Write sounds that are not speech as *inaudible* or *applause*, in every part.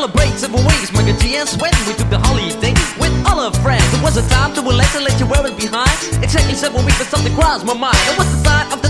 celebrate several ways. Miker G and Sven, we took the holiday with all our friends. It was a time to relax and let you wear it behind. Exactly seven weeks, but something crossed my mind. It was the sign of the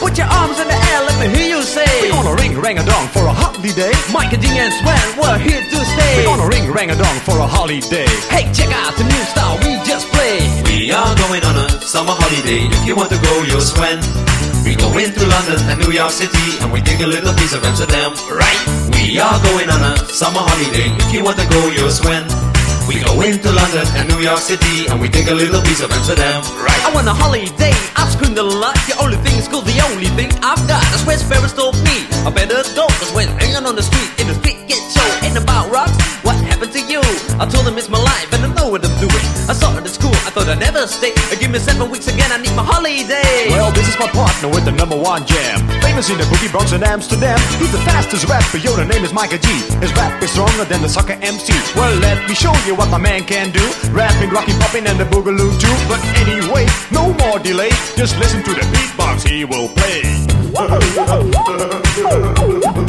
Put your arms in the air, let me hear you say. We're gonna ring rang a dong for a holiday. Miker G and Sven, we're here to stay. We're gonna ring rang a dong for a holiday. Hey, check out the new style we just played. We are going on a summer holiday. If you want to go, you'll swim. We go into London and New York City and we take a little piece of Amsterdam, right? We are going on a summer holiday. If you want to go, you'll swim. We go into London and New York City and we take a little piece of Amsterdam, right? I want a holiday, Is cool, the only thing I've got. That's where Ferris told me. I better go, cause when hanging on the street, in the street get show, ain't about rocks. What happened to you? I told them it's my life and I know what I'm doing. I saw it at school, I thought I'd never stay. Give me seven weeks again, I need my holiday. Well, this is my partner with the number one jam. Famous in the boogie Bronx and Amsterdam. He's the fastest rapper, yo, the name is Miker G. His rap is stronger than the soccer MC. Well, let me show you what my man can do. Rapping, rocking, popping, and the boogaloo too. But anyway, no more delay. Just listen to the beatbox he will play. *laughs*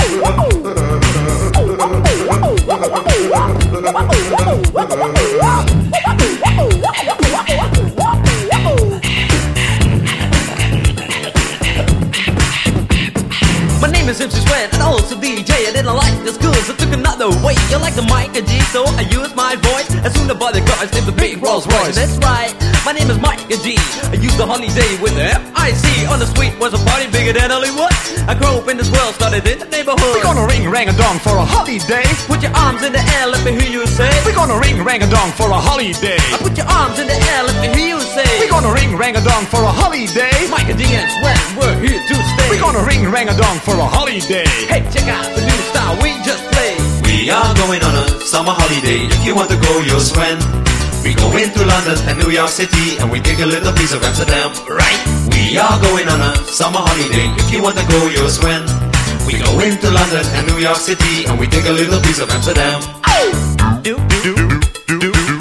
Name is MC Sven and also DJ. I didn't like the school, so took another way. You like the mic and G, so I use my voice. As soon as the cars named the big Rolls Royce. That's right, my name is Miker G. I used the holiday with the M-I-C. On the street was a party bigger than Hollywood. I grew up in this world, started in the neighborhood. We're gonna ring rang a dong for a holiday. Put your arms in the air, let me hear you say. We're gonna ring rang a dong for a holiday. I put your arms in the air, let me hear you say. We're gonna ring rang a dong for a holiday. Miker G and we're here to stay. We're gonna ring rang a dong for a holiday. Hey, check out the new style we just played. We are going on a summer holiday. If you want to go, you'll swim. We go into London and New York City and we take a little piece of Amsterdam, right? We are going on a summer holiday. If you want to go, you'll swim. We go into London and New York City and we take a little piece of Amsterdam. Do, Do, do, do, do, do,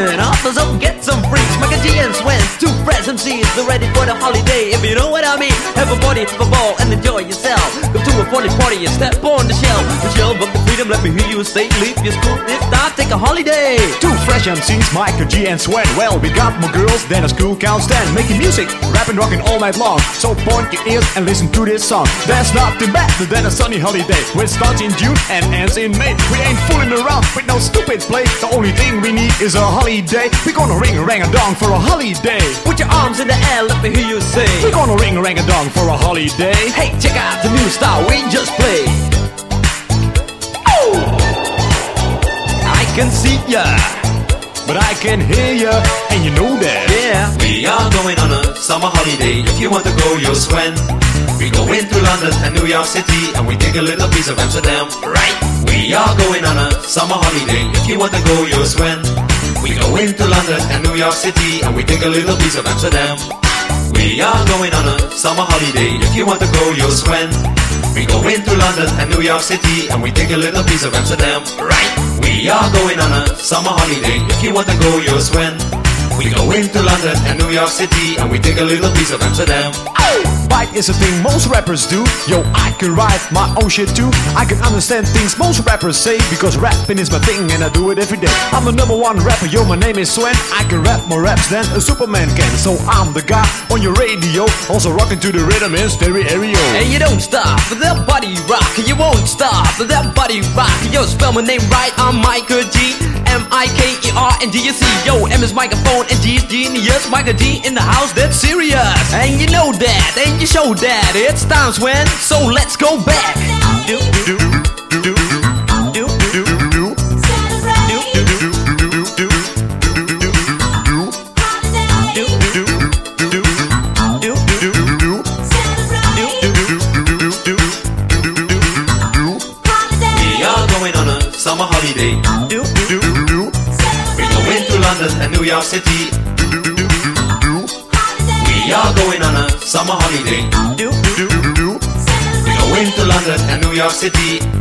We're dreaming up, get some freaks. Miker G and Sven, two fresh MCs, they're ready for the holiday. If you know what I mean, have a party, have a ball, and enjoy yourself. Funny party and step on the shelf. But the freedom, let me hear you say, leave your school, it's time, take a holiday. Two fresh MCs, Miker G and Sven. Well, we got more girls than a school can stand. Making music, rapping, rocking all night long. So point your ears and listen to this song. There's nothing better than a sunny holiday. Which starts in June and ends in May. We ain't fooling around with no stupid play. The only thing we need is a holiday. We're gonna ring a rang a dong for a holiday. Put your arms in the air, let me hear you say. We're gonna ring a rang a dong for a holiday. Hey, check out the new style we just played. Oh! I can see ya. But I can hear ya, and you know that. Yeah. We are going on a summer holiday. If you want to go, you'll swim. We go into London and New York City and we take a little piece of Amsterdam, right? We are going on a summer holiday. If you want to go, you'll swim. We go into London and New York City and we take a little piece of Amsterdam. We are going on a summer holiday. If you want to go, you'll swim. We go into London and New York City and we take a little piece of Amsterdam, right? We are going on a summer holiday. If you want to go, you'll swim. We go into London and New York City and we take a little piece of Amsterdam. Oh, bike is a thing most rappers do. Yo, I can write my own shit too. I can understand things most rappers say because rapping is my thing and I do it every day. I'm the number one rapper, yo, my name is Sven. I can rap more raps than a Superman can. So I'm the guy on your radio, also rocking to the rhythm in stereo. And you don't stop for that body rock. You won't stop for that body rock. Yo, spell my name right. I'm Miker G. M I K E R and D C. Yo, M is microphone and G is genius. Miker G in the house, that's serious. And you know that, and you show that. It's times when, so let's go back. Do, do, do, do, do, do, do, a summer holiday. London and New York City. We are going on a summer holiday. do, We go into London and New York City.